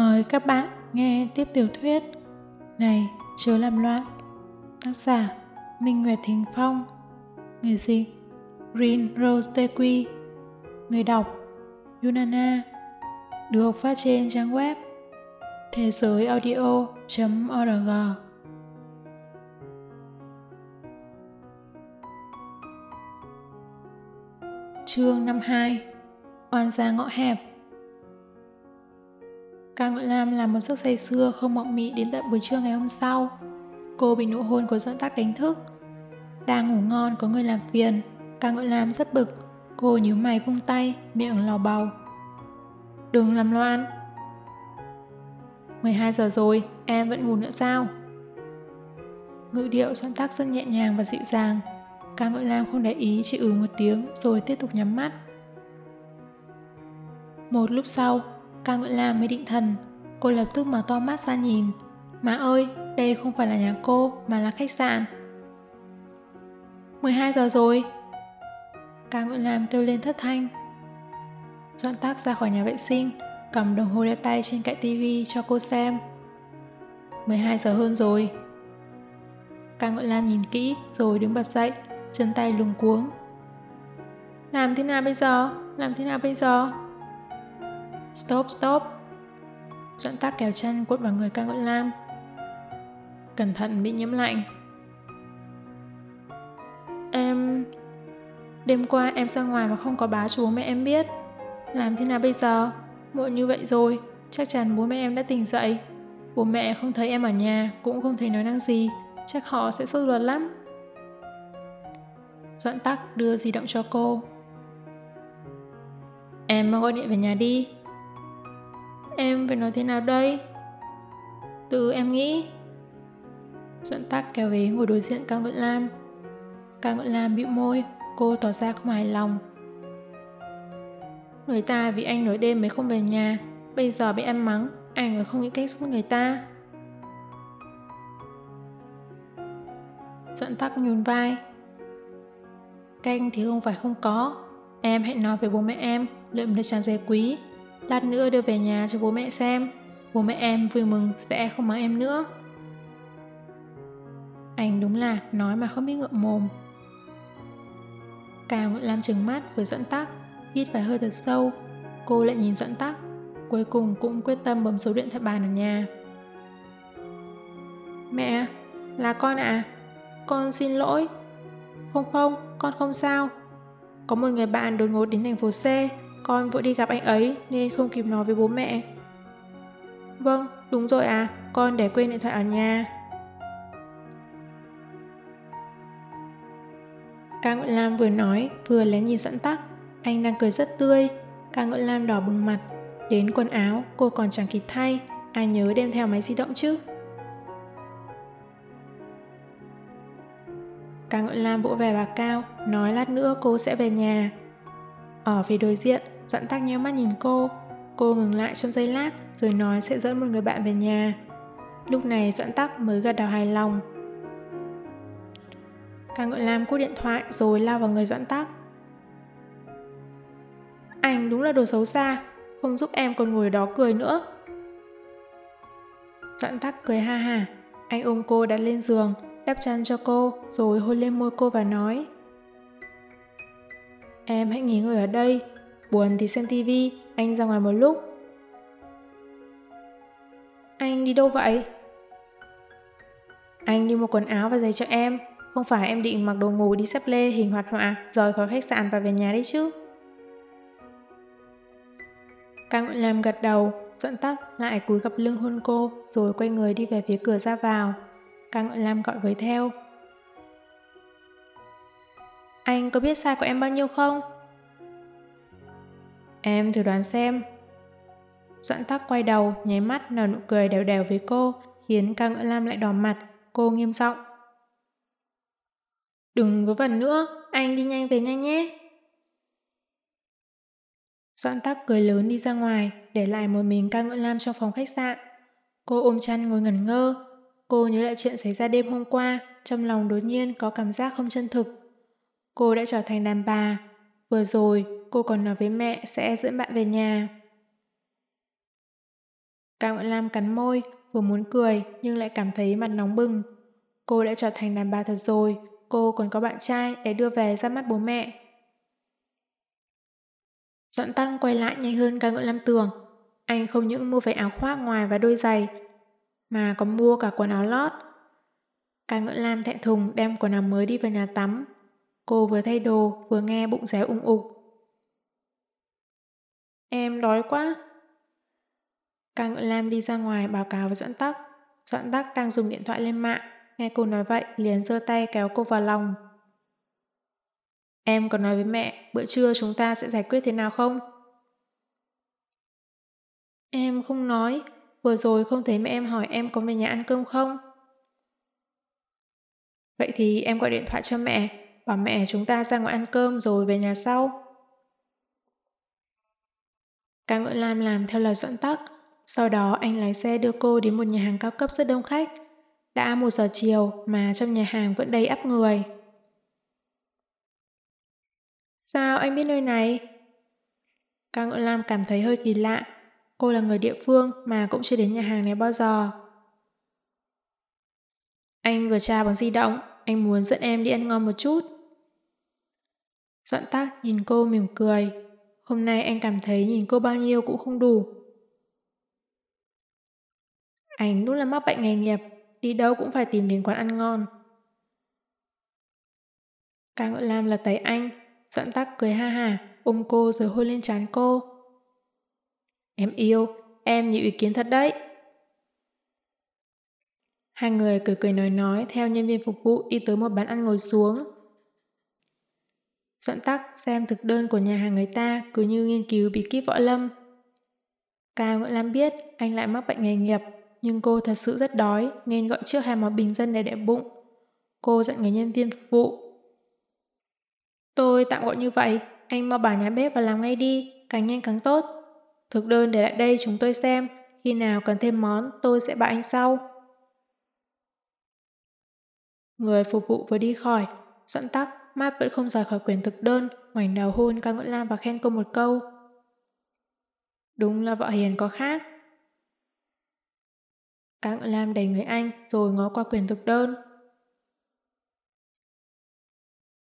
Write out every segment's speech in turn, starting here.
Mời các bạn nghe tiếp tiểu thuyết Này chớ làm loạn. Tác giả Minh Nguyệt Thính Phong. Người dịch Green Rose Tequi Người đọc Yunana. Được phát trên trang web thế giới audio.org Chương 52 Oan gia ngõ hẹp. Ca Ngợi Lam làm một giấc say xưa không mộng mị đến tận buổi trưa ngày hôm sau. Cô bị nụ hôn của dẫn tắc đánh thức. Đang ngủ ngon có người làm phiền. Ca Ngợi Lam rất bực. Cô nhíu mày vung tay, miệng lò bầu. Đừng làm loạn. 12 giờ rồi, em vẫn ngủ nữa sao? Ngữ điệu dẫn tắc rất nhẹ nhàng và dịu dàng. Ca Ngợi Lam không để ý chỉ ừ một tiếng rồi tiếp tục nhắm mắt. Một lúc sau, Cao Nguyễn Lam mới định thần, cô lập tức mở to mắt ra nhìn. Má ơi, đây không phải là nhà cô mà là khách sạn. 12 giờ rồi. Cao Nguyễn Lam kêu lên thất thanh. Doãn tác ra khỏi nhà vệ sinh, cầm đồng hồ đeo tay trên cạnh tivi cho cô xem. 12 giờ hơn rồi. Cao Nguyễn Lam nhìn kỹ rồi đứng bật dậy, chân tay lùng cuống. Làm thế nào bây giờ? Làm thế nào bây giờ? Stop, stop. Doãn tác kéo chân quất vào người ca ngợi lam. Cẩn thận bị nhiễm lạnh. Em... Đêm qua em ra ngoài mà không có báo chú mẹ em biết. Làm thế nào bây giờ? Muộn như vậy rồi, chắc chắn bố mẹ em đã tỉnh dậy. Bố mẹ không thấy em ở nhà, cũng không thấy nói năng gì, chắc họ sẽ sốt ruột lắm. Doãn tắc đưa di động cho cô. Em mau gọi điện về nhà đi, Em phải nói thế nào đây? Từ em nghĩ. Dẫn tắc kéo ghế ngồi đối diện Cao Ngưỡng Lam. Cao Ngưỡng Lam bĩu môi, cô tỏ ra không hài lòng. Người ta vì anh nổi đêm mới không về nhà, bây giờ bị em mắng, anh còn không nghĩ cách giúp người ta. Dẫn tắc nhún vai. Canh thì không phải không có, em hãy nói với bố mẹ em, lượm được trang giấy quý, Lát nữa đưa về nhà cho bố mẹ xem. Bố mẹ em vui mừng sẽ không mắng em nữa. Anh đúng là nói mà không biết ngượng mồm. Cao Nguyễn Lam trừng mắt với dẫn tắc Hít phải hơi thật sâu. Cô lại nhìn dẫn tắc Cuối cùng cũng quyết tâm bấm số điện thoại bàn ở nhà. Mẹ, là con à? Con xin lỗi. Không không, con không sao. Có một người bạn đột ngột đến thành phố C con vội đi gặp anh ấy nên không kịp nói với bố mẹ. Vâng, đúng rồi à, con để quên điện thoại ở nhà. Ca nguyễn Lam vừa nói, vừa lén nhìn Doãn Tắc. Anh đang cười rất tươi. Ca nguyễn Lam đỏ bừng mặt. Đến quần áo, cô còn chẳng kịp thay. Ai nhớ đem theo máy di động chứ? Ca nguyễn Lam vỗ về bà Cao, nói lát nữa cô sẽ về nhà. Ở phía đối diện, Doãn tắc nhéo mắt nhìn cô. Cô ngừng lại trong giây lát rồi nói sẽ dẫn một người bạn về nhà. Lúc này Doãn tắc mới gật đầu hài lòng. Ca Ngợi Lam cúp điện thoại rồi lao vào người Doãn tắc. Anh đúng là đồ xấu xa, không giúp em còn ngồi đó cười nữa. Doãn tắc cười ha ha, anh ôm cô đặt lên giường, đắp chăn cho cô rồi hôn lên môi cô và nói Em hãy nghỉ ngơi ở đây, buồn thì xem tivi, anh ra ngoài một lúc. Anh đi đâu vậy? Anh đi mua quần áo và giày cho em, không phải em định mặc đồ ngủ đi xếp lê hình hoạt họa rời khỏi khách sạn và về nhà đấy chứ. Càng Nguyễn Lam gật đầu, dẫn tắt lại cúi gặp lưng hôn cô rồi quay người đi về phía cửa ra vào. Càng Nguyễn Lam gọi với theo. Anh có biết sai của em bao nhiêu không? Em thử đoán xem. Doãn tắc quay đầu, nháy mắt nở nụ cười đều đều với cô, khiến ca ngựa lam lại đỏ mặt, cô nghiêm giọng Đừng vớ vẩn nữa, anh đi nhanh về nhanh nhé. Doãn tắc cười lớn đi ra ngoài, để lại một mình ca ngựa lam trong phòng khách sạn. Cô ôm chăn ngồi ngẩn ngơ. Cô nhớ lại chuyện xảy ra đêm hôm qua, trong lòng đột nhiên có cảm giác không chân thực. Cô đã trở thành đàn bà. Vừa rồi, cô còn nói với mẹ sẽ dẫn bạn về nhà. Cao nguyễn Lam cắn môi, vừa muốn cười nhưng lại cảm thấy mặt nóng bừng. Cô đã trở thành đàn bà thật rồi, cô còn có bạn trai để đưa về ra mắt bố mẹ. Doãn Tăng quay lại nhanh hơn Cao nguyễn Lam tưởng. Anh không những mua váy áo khoác ngoài và đôi giày, mà còn mua cả quần áo lót. Cao nguyễn Lam thẹn thùng đem quần áo mới đi vào nhà tắm. Cô vừa thay đồ, vừa nghe bụng réo ung ục. Em đói quá. Ca ngựa Lam đi ra ngoài báo cáo với Doãn Tắc. Doãn Đắc đang dùng điện thoại lên mạng. Nghe cô nói vậy, liền giơ tay kéo cô vào lòng. Em còn nói với mẹ, bữa trưa chúng ta sẽ giải quyết thế nào không? Em không nói, vừa rồi không thấy mẹ em hỏi em có về nhà ăn cơm không? Vậy thì em gọi điện thoại cho mẹ, bảo mẹ chúng ta ra ngoài ăn cơm rồi về nhà sau. Ca Ngưỡng Lam làm theo lời dẫn tắc, sau đó anh lái xe đưa cô đến một nhà hàng cao cấp rất đông khách. Đã một giờ chiều mà trong nhà hàng vẫn đầy ắp người. Sao anh biết nơi này? Cao Ngưỡng Lam cảm thấy hơi kỳ lạ. Cô là người địa phương mà cũng chưa đến nhà hàng này bao giờ. Anh vừa tra bằng di động, anh muốn dẫn em đi ăn ngon một chút. Doãn tắc nhìn cô mỉm cười. Hôm nay anh cảm thấy nhìn cô bao nhiêu cũng không đủ. Anh đúng là mắc bệnh nghề nghiệp, đi đâu cũng phải tìm đến quán ăn ngon. Ca ngợi Lam là tay anh, Doãn tắc cười ha hả, ôm cô rồi hôn lên trán cô. Em yêu, em nhiều ý kiến thật đấy. Hai người cười cười nói nói theo nhân viên phục vụ đi tới một bàn ăn ngồi xuống. Doãn tắc xem thực đơn của nhà hàng người ta cứ như nghiên cứu bí kíp võ lâm. Cao Nguyễn Lam biết anh lại mắc bệnh nghề nghiệp, nhưng cô thật sự rất đói nên gọi trước hai món bình dân để đệm bụng. Cô dặn người nhân viên phục vụ Tôi tạm gọi như vậy, anh mau bảo nhà bếp và làm ngay đi, càng nhanh càng tốt. Thực đơn để lại đây chúng tôi xem, khi nào cần thêm món tôi sẽ bảo anh sau. Người phục vụ vừa đi khỏi, Doãn tắc, mắt vẫn không rời khỏi quyển thực đơn, ngoảnh đầu hôn ca ngưỡng lam và khen cô một câu. Đúng là vợ hiền có khác. Ca ngưỡng lam đầy người anh rồi ngó qua quyển thực đơn.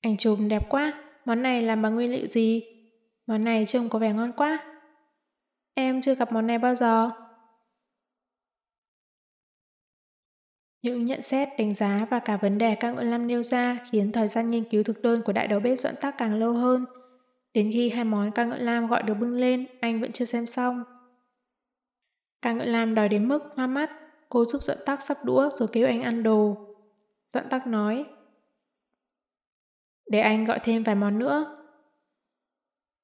Anh chụp đẹp quá, món này làm bằng nguyên liệu gì? Món này trông có vẻ ngon quá. Em chưa gặp món này bao giờ. Những nhận xét, đánh giá và cả vấn đề các ngưỡng lam nêu ra khiến thời gian nghiên cứu thực đơn của đại đầu bếp dẫn tắc càng lâu hơn. Đến khi hai món ca ngợi lam gọi được bưng lên, anh vẫn chưa xem xong. Ca ngợi lam đòi đến mức hoa mắt, cô giúp dẫn tắc sắp đũa rồi kêu anh ăn đồ. Dẫn tắc nói, để anh gọi thêm vài món nữa.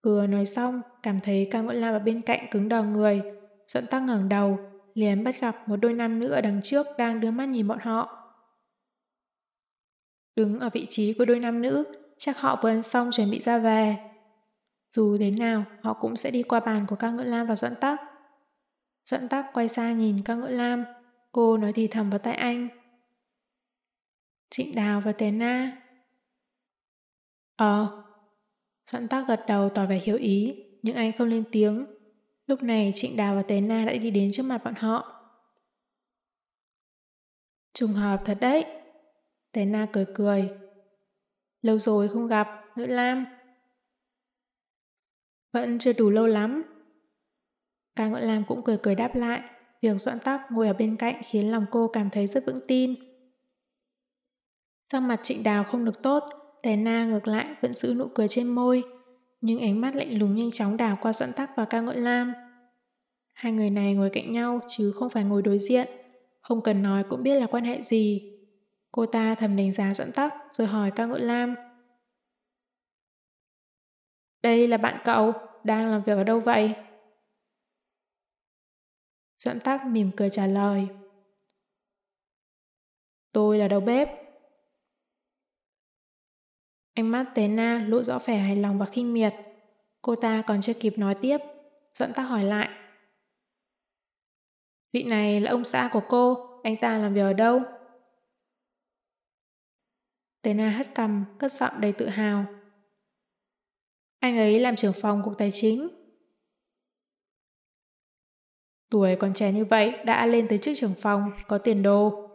Vừa nói xong, cảm thấy ca ngợi lam ở bên cạnh cứng đờ người, dẫn tắc ngẩng đầu, liền bắt gặp một đôi nam nữ ở đằng trước đang đưa mắt nhìn bọn họ. Đứng ở vị trí của đôi nam nữ, chắc họ vừa ăn xong chuẩn bị ra về. Dù thế nào, họ cũng sẽ đi qua bàn của ca ngợi lam và Doãn tắc. Doãn tắc quay sang nhìn ca ngợi lam, cô nói thì thầm vào tay anh. Trịnh Đào và Tề Na Ờ. Doãn Tắc gật đầu tỏ vẻ hiểu ý, nhưng anh không lên tiếng. Lúc này Trịnh Đào và Tế Na đã đi đến trước mặt bọn họ. Trùng hợp thật đấy. Tế Na cười cười. Lâu rồi không gặp, Ngữ Lam. Vẫn chưa đủ lâu lắm. Ca Ngữ Lam cũng cười cười đáp lại. Việc doãn tóc ngồi ở bên cạnh khiến lòng cô cảm thấy rất vững tin. Sang mặt trịnh đào không được tốt, Tề Na ngược lại vẫn giữ nụ cười trên môi, nhưng ánh mắt lạnh lùng nhanh chóng đảo qua Doãn Tắc và ca ngợi lam. Hai người này ngồi cạnh nhau chứ không phải ngồi đối diện, không cần nói cũng biết là quan hệ gì. Cô ta thầm đánh giá Doãn Tắc rồi hỏi ca ngợi lam. Đây là bạn cậu, đang làm việc ở đâu vậy? Doãn Tắc mỉm cười trả lời. Tôi là đầu bếp. Ánh mắt Tế Na lộ rõ vẻ hài lòng và khinh miệt. Cô ta còn chưa kịp nói tiếp, dẫn ta hỏi lại. Vị này là ông xã của cô, anh ta làm việc ở đâu? Tế Na hất cầm, cất giọng đầy tự hào. Anh ấy làm trưởng phòng cục tài chính. Tuổi còn trẻ như vậy đã lên tới chức trưởng phòng, có tiền đồ.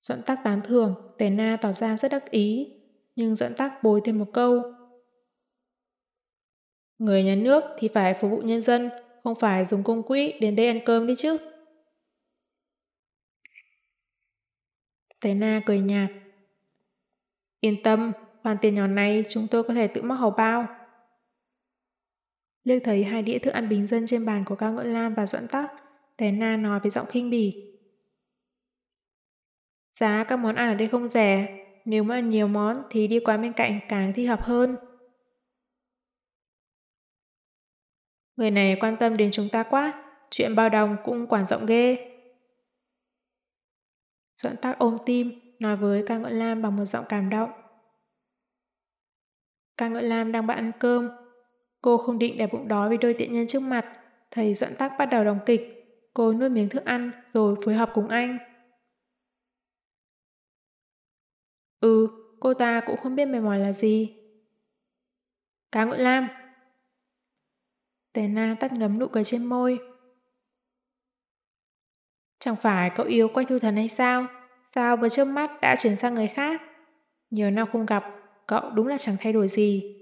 Doãn tắc tán thưởng, Tề Na tỏ ra rất đắc ý, nhưng doãn tắc bồi thêm một câu. Người nhà nước thì phải phục vụ nhân dân, không phải dùng công quỹ đến đây ăn cơm đi chứ. Tề Na cười nhạt. Yên tâm, khoản tiền nhỏ này chúng tôi có thể tự móc hầu bao. Liếc thấy hai đĩa thức ăn bình dân trên bàn của Cao Ngưỡng Lam và Doãn Tắc, Tề Na nói với giọng khinh bỉ. Giá các món ăn ở đây không rẻ, nếu mà ăn nhiều món thì đi quán bên cạnh càng thích hợp hơn. Người này quan tâm đến chúng ta quá, chuyện bao đồng cũng quản rộng ghê. Doãn Tắc ôm tim, nói với ca ngợi Lam bằng một giọng cảm động. Ca ngợi Lam đang bận ăn cơm. Cô không định để bụng đói vì đôi tiện nhân trước mặt. Thầy Doãn Tắc bắt đầu đồng kịch. Cô nuốt miếng thức ăn rồi phối hợp cùng anh. Ừ, cô ta cũng không biết mệt mỏi là gì. Cá ngụy lam. Tề na tắt ngấm nụ cười trên môi. Chẳng phải cậu yêu quanh thu thần hay sao? Sao vừa trước mắt đã chuyển sang người khác? Nhiều năm không gặp, cậu đúng là chẳng thay đổi gì.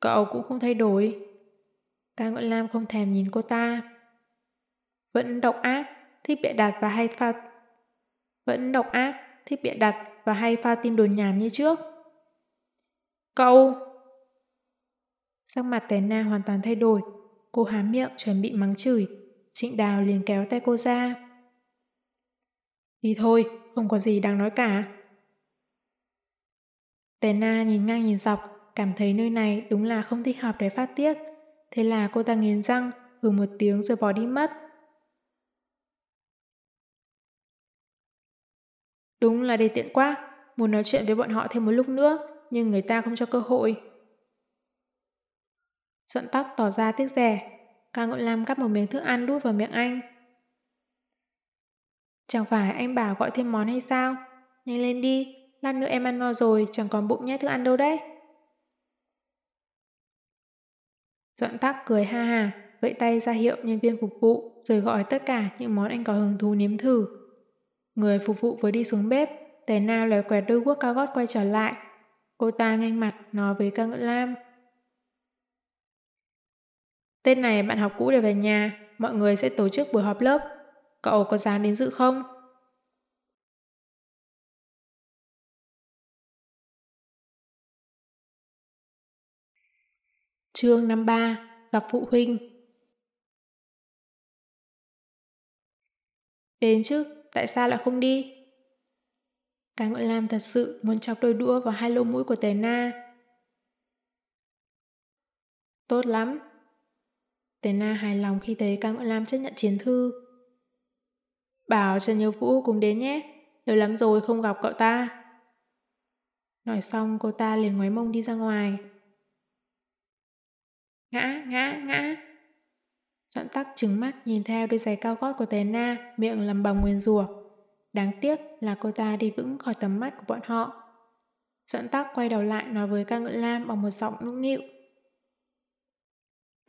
Cậu cũng không thay đổi. Ca Ngọn Lam không thèm nhìn cô ta. Vẫn độc ác, thích bịa đặt và hay pha vẫn độc ác, thích bịa đặt và hay pha tin đồn nhảm như trước. Cậu! Sắc mặt Té Na hoàn toàn thay đổi. Cô há miệng chuẩn bị mắng chửi. Trịnh Đào liền kéo tay cô ra. Đi thôi, không có gì đáng nói cả. Té Na nhìn ngang nhìn dọc, cảm thấy nơi này đúng là không thích hợp để phát tiết. Thế là cô ta nghiến răng, hừ một tiếng rồi bỏ đi mất. Đúng là đề tiện quá, muốn nói chuyện với bọn họ thêm một lúc nữa, nhưng người ta không cho cơ hội. Doãn tóc tỏ ra tiếc rẻ, Cao Ngọn Lam cắp một miếng thức ăn đút vào miệng anh. Chẳng phải anh bảo gọi thêm món hay sao? Nhanh lên đi, lát nữa em ăn no rồi, chẳng còn bụng nhét thức ăn đâu đấy. Doãn tắc cười ha hà, vẫy tay ra hiệu nhân viên phục vụ, rồi gọi tất cả những món anh có hứng thú nếm thử. Người phục vụ vừa đi xuống bếp, Tề Na lòe quẹt đôi guốc cao gót quay trở lại. Cô ta nhanh mặt nói với ca ngữ lam. Tết này bạn học cũ đều về nhà, mọi người sẽ tổ chức buổi họp lớp. Cậu có dám đến dự không? Chương 53 Gặp phụ huynh Đến chứ, tại sao lại không đi? Cái ngọn lam thật sự muốn chọc đôi đũa vào hai lỗ mũi của Tề Na. Tốt lắm. Tề Na hài lòng khi thấy Cao Ngọn Lam chấp nhận chiến thư. Bảo Trần Nhớ Vũ cùng đến nhé, lâu lắm rồi không gặp cậu ta. Nói xong cô ta liền ngoái mông đi ra ngoài. Ngã, ngã, ngã. Doãn tắc trừng mắt nhìn theo đôi giày cao gót của Tề Na, miệng lầm bầm nguyên rủa. Đáng tiếc là cô ta đi vững khỏi tầm mắt của bọn họ. Doãn tắc quay đầu lại nói với ca ngự lam bằng một giọng nũng nịu.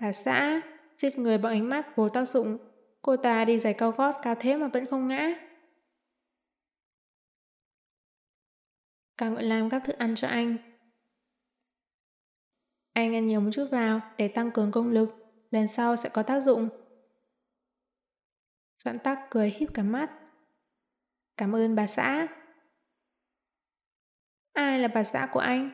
Bà xã, giết người bằng ánh mắt vô tác dụng. Cô ta đi giày cao gót cao thế mà vẫn không ngã. Ca ngự lam các thức ăn cho anh. Anh ăn nhiều một chút vào để tăng cường công lực lần sau sẽ có tác dụng. Doãn tắc cười híp cả mắt. Cảm ơn bà xã. Ai là bà xã của anh?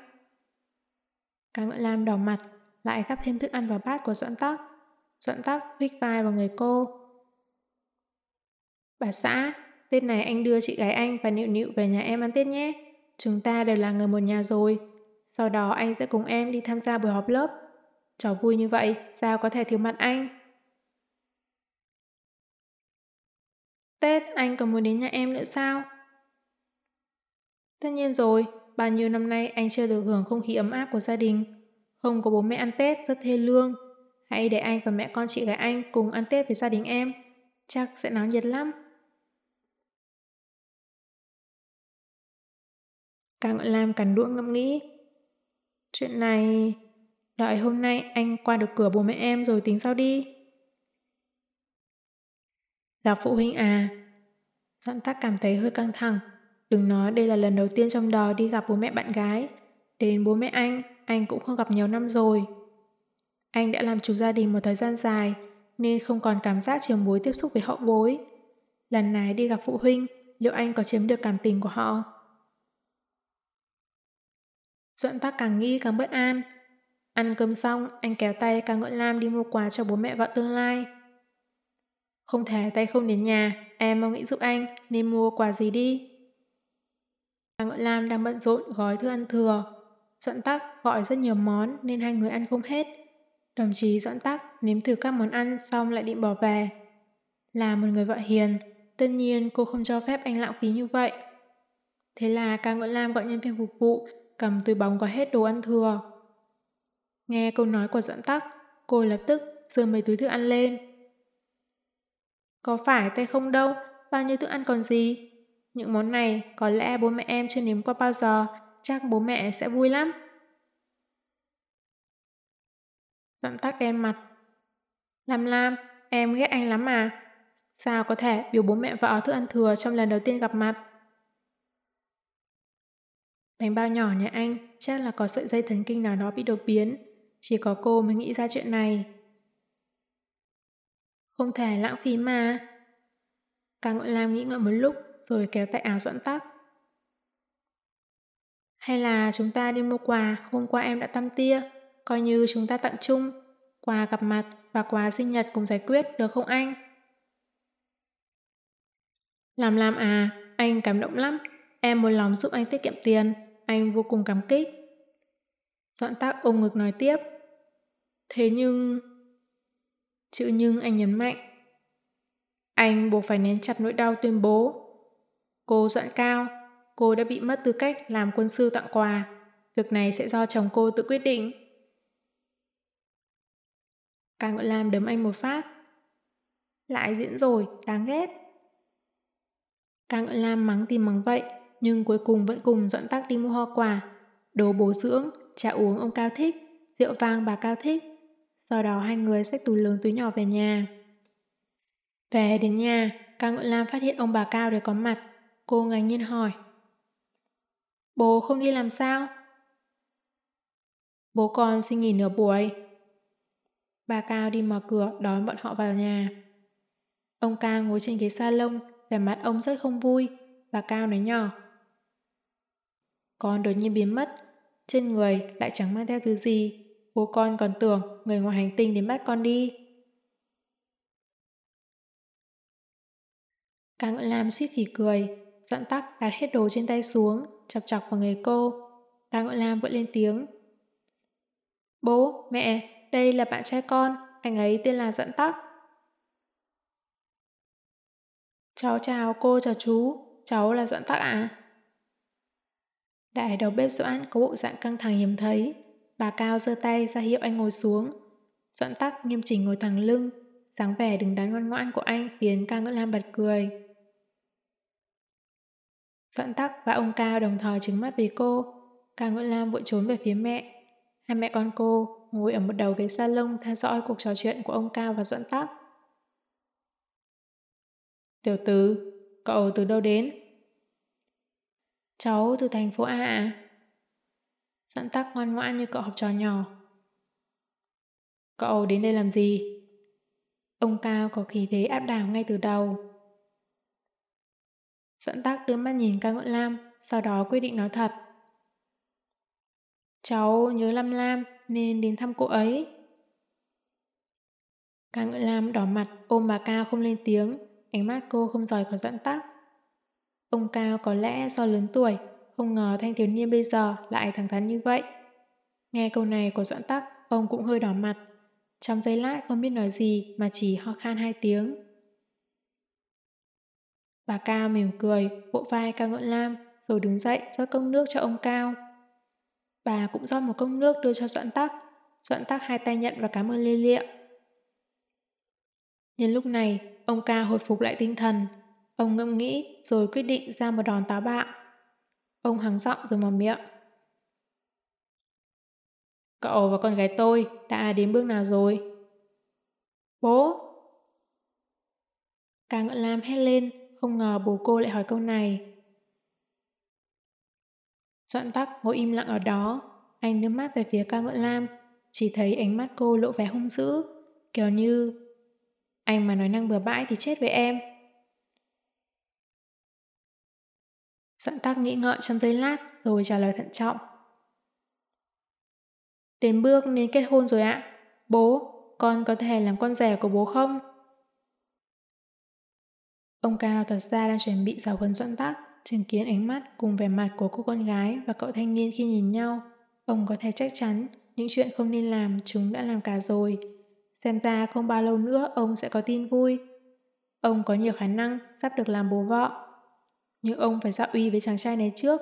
Cá ngợi lam đỏ mặt, lại gắp thêm thức ăn vào bát của Doãn tắc. Doãn tắc vích vai vào người cô. Bà xã, Tết này anh đưa chị gái anh và Nịu Nịu về nhà em ăn Tết nhé. Chúng ta đều là người một nhà rồi. Sau đó anh sẽ cùng em đi tham gia buổi họp lớp. Cháu vui như vậy, sao có thể thiếu mặt anh? Tết anh còn muốn đến nhà em nữa sao? Tất nhiên rồi, bao nhiêu năm nay anh chưa được hưởng không khí ấm áp của gia đình. Không có bố mẹ ăn Tết rất thê lương. Hãy để anh và mẹ con chị gái anh cùng ăn Tết với gia đình em. Chắc sẽ náo nhiệt lắm. Càng Ngọn Lam cắn đũa ngẫm nghĩ. Chuyện này... Đợi hôm nay anh qua được cửa bố mẹ em rồi tính sao đi. Là phụ huynh à? Doãn tắc cảm thấy hơi căng thẳng. Đừng nói đây là lần đầu tiên trong đời đi gặp bố mẹ bạn gái. Đến bố mẹ anh, anh cũng không gặp nhiều năm rồi. Anh đã làm chủ gia đình một thời gian dài, nên không còn cảm giác trường bối tiếp xúc với hậu bối. Lần này đi gặp phụ huynh, liệu anh có chiếm được cảm tình của họ? Doãn tắc càng nghĩ càng bất an. Ăn cơm xong, anh kéo tay ca Ngưỡng Lam đi mua quà cho bố mẹ vợ tương lai. Không thể tay không đến nhà, em mong nghĩ giúp anh, nên mua quà gì đi. ca Ngưỡng Lam đang bận rộn gói thức ăn thừa. Doãn tắc gọi rất nhiều món nên hai người ăn không hết. Đồng chí Doãn tắc nếm thử các món ăn xong lại định bỏ về. Là một người vợ hiền, tất nhiên cô không cho phép anh lãng phí như vậy. Thế là ca Ngưỡng Lam gọi nhân viên phục vụ cầm túi bóng có hết đồ ăn thừa. Nghe câu nói của dẫn tắc, cô lập tức dưa mấy túi thức ăn lên. Có phải tay không đâu, bao nhiêu thức ăn còn gì? Những món này có lẽ bố mẹ em chưa nếm qua bao giờ, chắc bố mẹ sẽ vui lắm. Dẫn tắc đen mặt. Lam Lam, em ghét anh lắm à? Sao có thể biểu bố mẹ vợ thức ăn thừa trong lần đầu tiên gặp mặt? Bánh bao nhỏ nhà anh chắc là có sợi dây thần kinh nào đó bị đột biến. Chỉ có cô mới nghĩ ra chuyện này. Không thể lãng phí mà. Càng Ngọn Lam nghĩ ngợi một lúc rồi kéo tay áo dẫn tóc. Hay là chúng ta đi mua quà hôm qua em đã tâm tia, coi như chúng ta tặng chung, quà gặp mặt và quà sinh nhật cùng giải quyết được không anh? Làm làm à, anh cảm động lắm, em một lòng giúp anh tiết kiệm tiền, anh vô cùng cảm kích. Doãn tác ôm ngực nói tiếp. Thế nhưng... Chữ nhưng anh nhấn mạnh. Anh buộc phải nén chặt nỗi đau tuyên bố. Cô Doãn Cao, cô đã bị mất tư cách làm quân sư tặng quà. Việc này sẽ do chồng cô tự quyết định. Càng Ngọn Lam đấm anh một phát. Lại diễn rồi, đáng ghét. Càng Ngọn Lam mắng tìm mắng vậy, nhưng cuối cùng vẫn cùng dọn tắc đi mua hoa quả, đồ bổ dưỡng, trà uống ông Cao thích, rượu vang bà Cao thích. Sau đó hai người xách túi lớn túi nhỏ về nhà. Về đến nhà, Cao Ngọn Lam phát hiện ông bà Cao đều có mặt. Cô ngạc nhiên hỏi. Bố không đi làm sao? Bố con xin nghỉ nửa buổi. Bà Cao đi mở cửa đón bọn họ vào nhà. Ông Cao ngồi trên ghế salon, vẻ mặt ông rất không vui. Bà Cao nói nhỏ. Con đột nhiên biến mất, trên người lại chẳng mang theo thứ gì. Bố con còn tưởng người ngoài hành tinh đến bắt con đi. Cá ngựa Lam suýt phỉ cười, dặn tắc đặt hết đồ trên tay xuống, chọc chọc vào người cô. Cá ngựa Lam vội lên tiếng. Bố, mẹ, đây là bạn trai con, anh ấy tên là Dặn Tắc. Cháu chào cô, chào chú, cháu là Dặn Tắc ạ. À? Đại đầu bếp Doãn có bộ dạng căng thẳng hiếm thấy. Bà Cao giơ tay ra hiệu anh ngồi xuống. Doãn tắc nghiêm chỉnh ngồi thẳng lưng. dáng vẻ đứng đắn ngoan ngoãn của anh khiến Cao Ngân Lam bật cười. Doãn tắc và ông Cao đồng thời trứng mắt với cô. Cao Ngân Lam vội trốn về phía mẹ. Hai mẹ con cô ngồi ở một đầu ghế salon theo dõi cuộc trò chuyện của ông Cao và Doãn tắc. Tiểu tứ, cậu từ đâu đến? Cháu từ thành phố A à? Dẫn tắc ngoan ngoãn như cậu học trò nhỏ. Cậu đến đây làm gì? Ông Cao có khí thế áp đảo ngay từ đầu. Dẫn tắc đưa mắt nhìn ca ngọn lam, sau đó quyết định nói thật. Cháu nhớ Lam Lam nên đến thăm cô ấy. Ca Ngọn lam đỏ mặt ôm bà Cao không lên tiếng, ánh mắt cô không rời khỏi dẫn tắc. Ông Cao có lẽ do lớn tuổi, không ngờ thanh thiếu niên bây giờ lại thẳng thắn như vậy. Nghe câu này của doãn tắc, ông cũng hơi đỏ mặt. Trong giây lát không biết nói gì mà chỉ ho khan hai tiếng. Bà Cao mỉm cười, bộ vai Cao Ngưỡng Lam, rồi đứng dậy rót cốc nước cho ông Cao. Bà cũng rót một cốc nước đưa cho Doãn Tắc. Doãn Tắc hai tay nhận và cảm ơn lia liệu. Nhân lúc này, ông Cao hồi phục lại tinh thần, Ông ngẫm nghĩ rồi quyết định ra một đòn táo bạo. Ông hắng giọng rồi mở miệng. Cậu và con gái tôi đã đến bước nào rồi? Bố! Càng Ngọn Lam hét lên, không ngờ bố cô lại hỏi câu này. Dọn tắc ngồi im lặng ở đó, anh đưa mắt về phía Cao Ngọn Lam, chỉ thấy ánh mắt cô lộ vẻ hung dữ, kiểu như anh mà nói năng bừa bãi thì chết với em. Doãn tắc nghĩ ngợi trong giây lát rồi trả lời thận trọng. Đến bước nên kết hôn rồi ạ. Bố, con có thể làm con rẻ của bố không? Ông Cao thật ra đang chuẩn bị giáo huấn Doãn tắc, chứng kiến ánh mắt cùng vẻ mặt của cô con gái và cậu thanh niên khi nhìn nhau. Ông có thể chắc chắn những chuyện không nên làm chúng đã làm cả rồi. Xem ra không bao lâu nữa ông sẽ có tin vui. Ông có nhiều khả năng sắp được làm bố vợ. Nhưng ông phải giao uy với chàng trai này trước.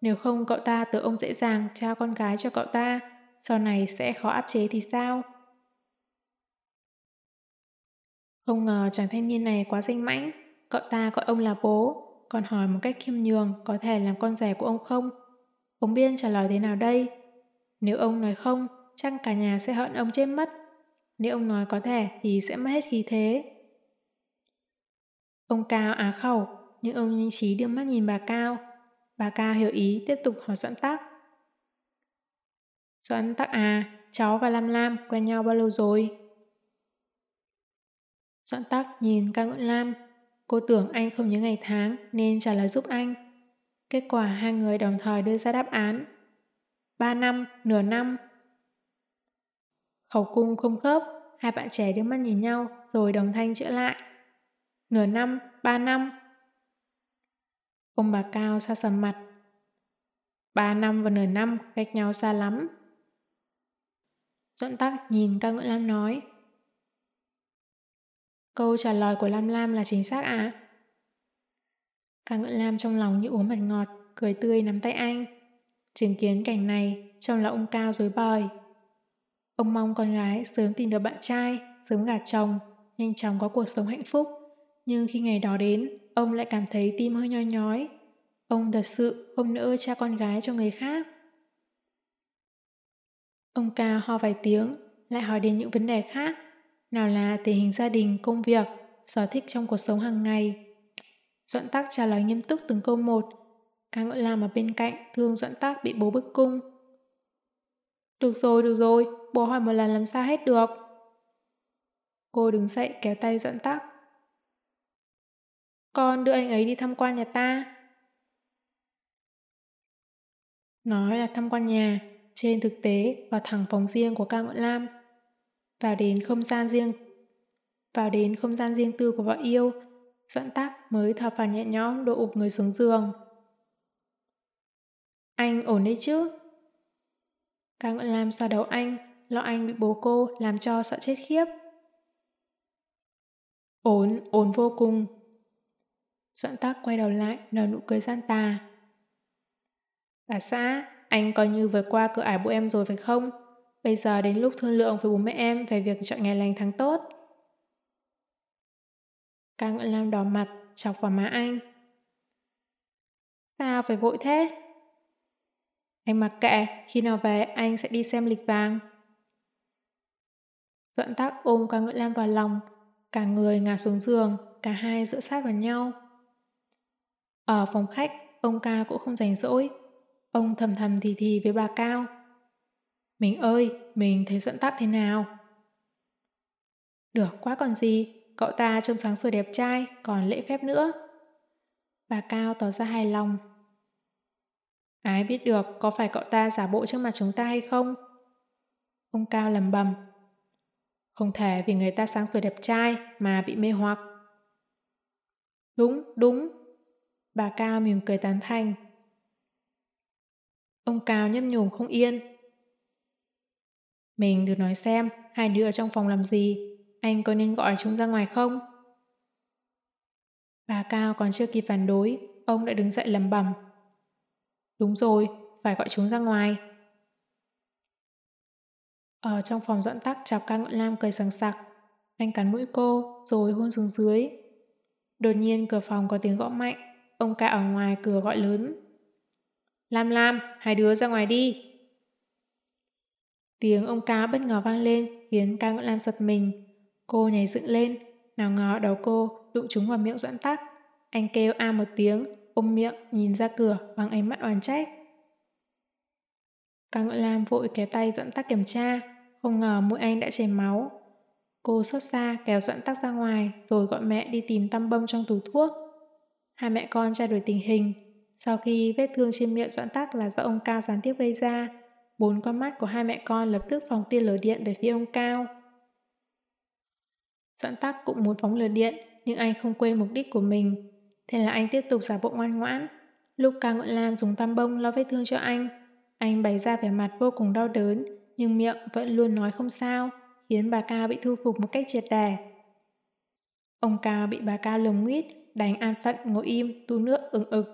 Nếu không cậu ta tưởng ông dễ dàng trao con gái cho cậu ta, sau này sẽ khó áp chế thì sao? Không ngờ chàng thanh niên này quá danh mãnh, cậu ta gọi ông là bố, còn hỏi một cách khiêm nhường có thể làm con rể của ông không? Ông Biên trả lời thế nào đây? Nếu ông nói không, chắc cả nhà sẽ hận ông chết mất. Nếu ông nói có thể thì sẽ mất hết khí thế. Ông Cao á khẩu, nhưng ông nhanh trí đưa mắt nhìn bà Cao. Bà Cao hiểu ý tiếp tục hỏi Doãn Tắc. Doãn Tắc à, cháu và Lam Lam quen nhau bao lâu rồi? Doãn Tắc nhìn Cao nguyễn Lam. Cô tưởng anh không nhớ ngày tháng nên trả lời giúp anh. Kết quả hai người đồng thời đưa ra đáp án. Ba năm, nửa năm. Khẩu cung không khớp, hai bạn trẻ đưa mắt nhìn nhau rồi đồng thanh chữa lại. Nửa năm, ba năm. Ông bà Cao xa sầm mặt. Ba năm và nửa năm cách nhau xa lắm. Doãn tắc nhìn Cao nguyễn Lam nói. Câu trả lời của Lam Lam là chính xác ạ. À? Cao nguyễn Lam trong lòng như uống mật ngọt, cười tươi nắm tay anh. Chứng kiến cảnh này, trong lòng ông Cao dối bời. Ông mong con gái sớm tìm được bạn trai, sớm gả chồng, nhanh chóng có cuộc sống hạnh phúc. Nhưng khi ngày đó đến, ông lại cảm thấy tim hơi nhói nhói. Ông thật sự không nỡ cha con gái cho người khác. Ông ca ho vài tiếng, lại hỏi đến những vấn đề khác. Nào là tình hình gia đình, công việc, sở thích trong cuộc sống hàng ngày. Doãn tắc trả lời nghiêm túc từng câu một. Cá ngợi làm ở bên cạnh, thương doãn tắc bị bố bức cung. Được rồi, được rồi, bố hỏi một lần làm sao hết được. Cô đứng dậy kéo tay doãn tắc. Con đưa anh ấy đi tham quan nhà ta. Nói là tham quan nhà, trên thực tế vào thẳng phòng riêng của ca ngọn lam. Vào đến không gian riêng vào đến không gian riêng tư của vợ yêu, Doãn tắc mới thở phào nhẹ nhõm đổ ụp người xuống giường. Anh ổn đấy chứ? Ca ngọn lam xoa đầu anh, lo anh bị bố cô làm cho sợ chết khiếp. Ổn, ổn vô cùng. Doãn tắc quay đầu lại, nở nụ cười gian tà. Bà xã, anh coi như vừa qua cửa ải bộ em rồi phải không? Bây giờ đến lúc thương lượng với bố mẹ em về việc chọn ngày lành tháng tốt. Ca Nguyễn Lam đỏ mặt, chọc vào má anh. Sao phải vội thế? Anh mặc kệ, khi nào về anh sẽ đi xem lịch vàng. Doãn tắc ôm ca Nguyễn lam vào lòng, cả người ngả xuống giường, cả hai dựa sát vào nhau. Ở phòng khách, ông ca cũng không rảnh rỗi. Ông thầm thầm thì thì với bà Cao. Mình ơi, mình thấy dẫn tắt thế nào? Được quá còn gì, cậu ta trông sáng sủa đẹp trai, còn lễ phép nữa. Bà Cao tỏ ra hài lòng. Ai biết được có phải cậu ta giả bộ trước mặt chúng ta hay không? Ông Cao lầm bầm. Không thể vì người ta sáng sủa đẹp trai mà bị mê hoặc. Đúng, đúng. Bà Cao mỉm cười tán thành. Ông Cao nhấp nhổm không yên. Mình thử nói xem, hai đứa ở trong phòng làm gì? Anh có nên gọi chúng ra ngoài không? Bà Cao còn chưa kịp phản đối, ông đã đứng dậy lầm bẩm. Đúng rồi, phải gọi chúng ra ngoài. Ở trong phòng dọn tắc chào ca ngọn lam cười sẵn sặc. Anh cắn mũi cô, rồi hôn xuống dưới. Đột nhiên cửa phòng có tiếng gõ mạnh, ông ca ở ngoài cửa gọi lớn. Lam Lam, hai đứa ra ngoài đi. Tiếng ông cá bất ngờ vang lên khiến ca Nguyễn Lam giật mình. Cô nhảy dựng lên, nào ngờ đầu cô đụng trúng vào miệng Doãn Tắc. Anh kêu a một tiếng, ôm miệng, nhìn ra cửa bằng ánh mắt oán trách. Ca Nguyễn Lam vội kéo tay Doãn Tắc kiểm tra, không ngờ mũi anh đã chảy máu. Cô xót xa kéo Doãn Tắc ra ngoài rồi gọi mẹ đi tìm tăm bông trong tủ thuốc. Hai mẹ con trao đổi tình hình. Sau khi vết thương trên miệng Doãn Tắc là do ông Cao gián tiếp gây ra, bốn con mắt của hai mẹ con lập tức phóng tia lửa điện về phía ông Cao. Doãn Tắc cũng muốn phóng lửa điện, nhưng anh không quên mục đích của mình. Thế là anh tiếp tục giả bộ ngoan ngoãn. Lúc Cao Ngọn Lam dùng tăm bông lo vết thương cho anh, anh bày ra vẻ mặt vô cùng đau đớn, nhưng miệng vẫn luôn nói không sao, khiến bà Cao bị thu phục một cách triệt đẻ. Ông Cao bị bà Cao lồng nguyết, đánh an phận ngồi im, tu nước ừng ực.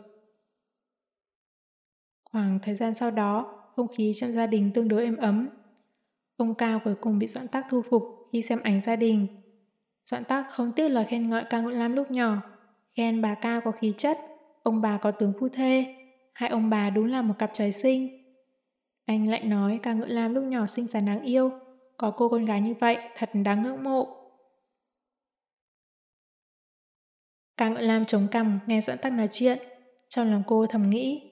Khoảng thời gian sau đó, không khí trong gia đình tương đối êm ấm. Ông Cao cuối cùng bị Doãn Tắc thu phục khi xem ảnh gia đình. Doãn Tắc không tiếc lời khen ngợi Cao Nguyễn Lam lúc nhỏ, khen bà Cao có khí chất, ông bà có tướng phu thê, hai ông bà đúng là một cặp trời sinh. Anh lại nói Cao Nguyễn Lam lúc nhỏ xinh xắn đáng yêu, có cô con gái như vậy thật đáng ngưỡng mộ. Cao Ngưỡng Lam chống cằm nghe dẫn Tắc nói chuyện, trong lòng cô thầm nghĩ,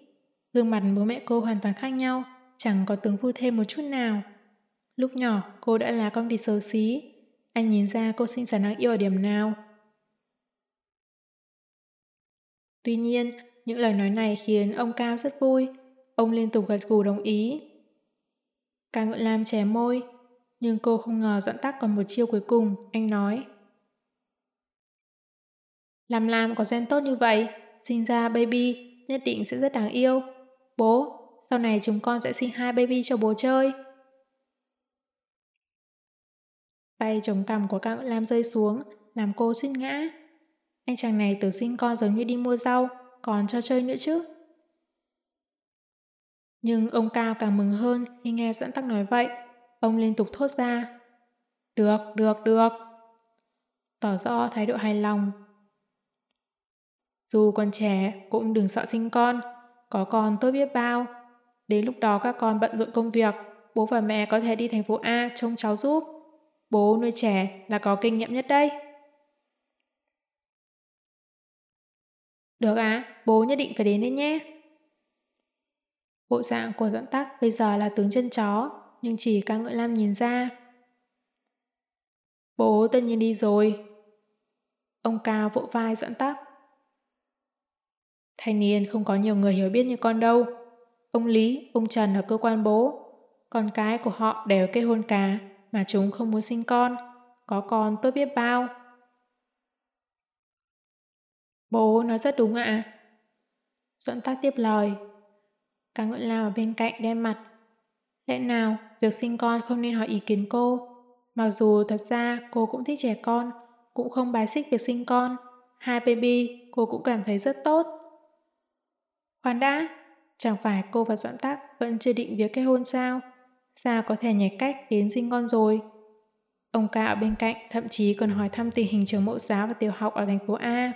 gương mặt bố mẹ cô hoàn toàn khác nhau, chẳng có tướng phu thêm một chút nào. Lúc nhỏ cô đã là con vịt xấu xí, anh nhìn ra cô sinh ra đáng yêu ở điểm nào. Tuy nhiên, những lời nói này khiến ông Cao rất vui, ông liên tục gật gù đồng ý. Ca Ngự Lam chè môi, nhưng cô không ngờ dọn tắc còn một chiêu cuối cùng, anh nói. Lam Lam có gen tốt như vậy, sinh ra baby nhất định sẽ rất đáng yêu. Bố, sau này chúng con sẽ sinh hai baby cho bố chơi. Tay chống cằm của Cao Lam rơi xuống, làm cô suýt ngã. Anh chàng này tử sinh con giống như đi mua rau, còn cho chơi nữa chứ. Nhưng ông Cao càng mừng hơn khi nghe dẫn tắc nói vậy. Ông liên tục thốt ra. Được, được, được. Tỏ rõ thái độ hài lòng. Dù còn trẻ, cũng đừng sợ sinh con. Có con tốt biết bao. Đến lúc đó các con bận rộn công việc, bố và mẹ có thể đi thành phố A trông cháu giúp. Bố nuôi trẻ là có kinh nghiệm nhất đây. Được á, bố nhất định phải đến đấy nhé. Bộ dạng của dẫn tắc bây giờ là tướng chân chó, nhưng chỉ ca ngợi Lam nhìn ra. Bố tất nhiên đi rồi. Ông Cao vỗ vai dẫn tắc. Thanh niên không có nhiều người hiểu biết như con đâu. Ông Lý, ông Trần ở cơ quan bố. Con cái của họ đều kết hôn cả, mà chúng không muốn sinh con. Có con tốt biết bao. Bố nói rất đúng ạ. À? Doãn tác tiếp lời. Cả ngưỡng lao ở bên cạnh đen mặt. Lẽ nào việc sinh con không nên hỏi ý kiến cô? Mặc dù thật ra cô cũng thích trẻ con, cũng không bài xích việc sinh con. Hai baby cô cũng cảm thấy rất tốt. Khoan đã, chẳng phải cô và Doãn Tắc vẫn chưa định việc kết hôn sao? Sao có thể nhảy cách đến sinh con rồi? Ông ca ở bên cạnh thậm chí còn hỏi thăm tình hình trường mẫu giáo và tiểu học ở thành phố A.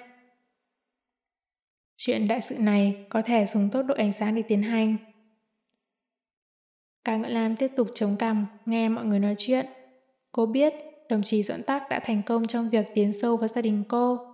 Chuyện đại sự này có thể dùng tốc độ ánh sáng để tiến hành. Cao Ngưỡng Lam tiếp tục chống cằm, nghe mọi người nói chuyện. Cô biết đồng chí Doãn Tắc đã thành công trong việc tiến sâu vào gia đình cô.